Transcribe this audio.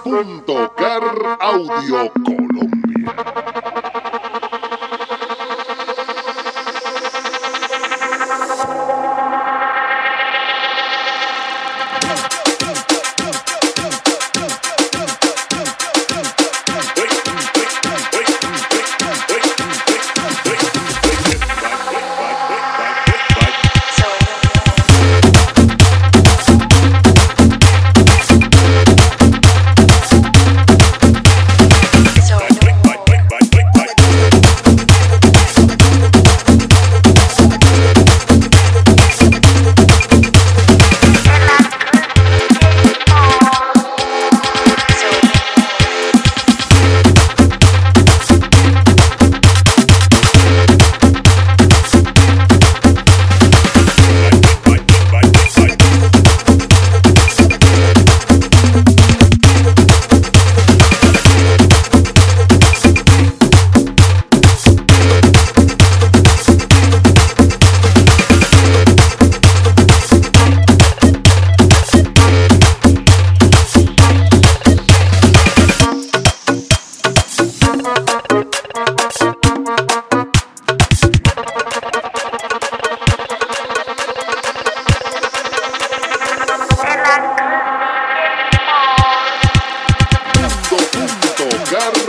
Punto Car Audio Colombia. Garra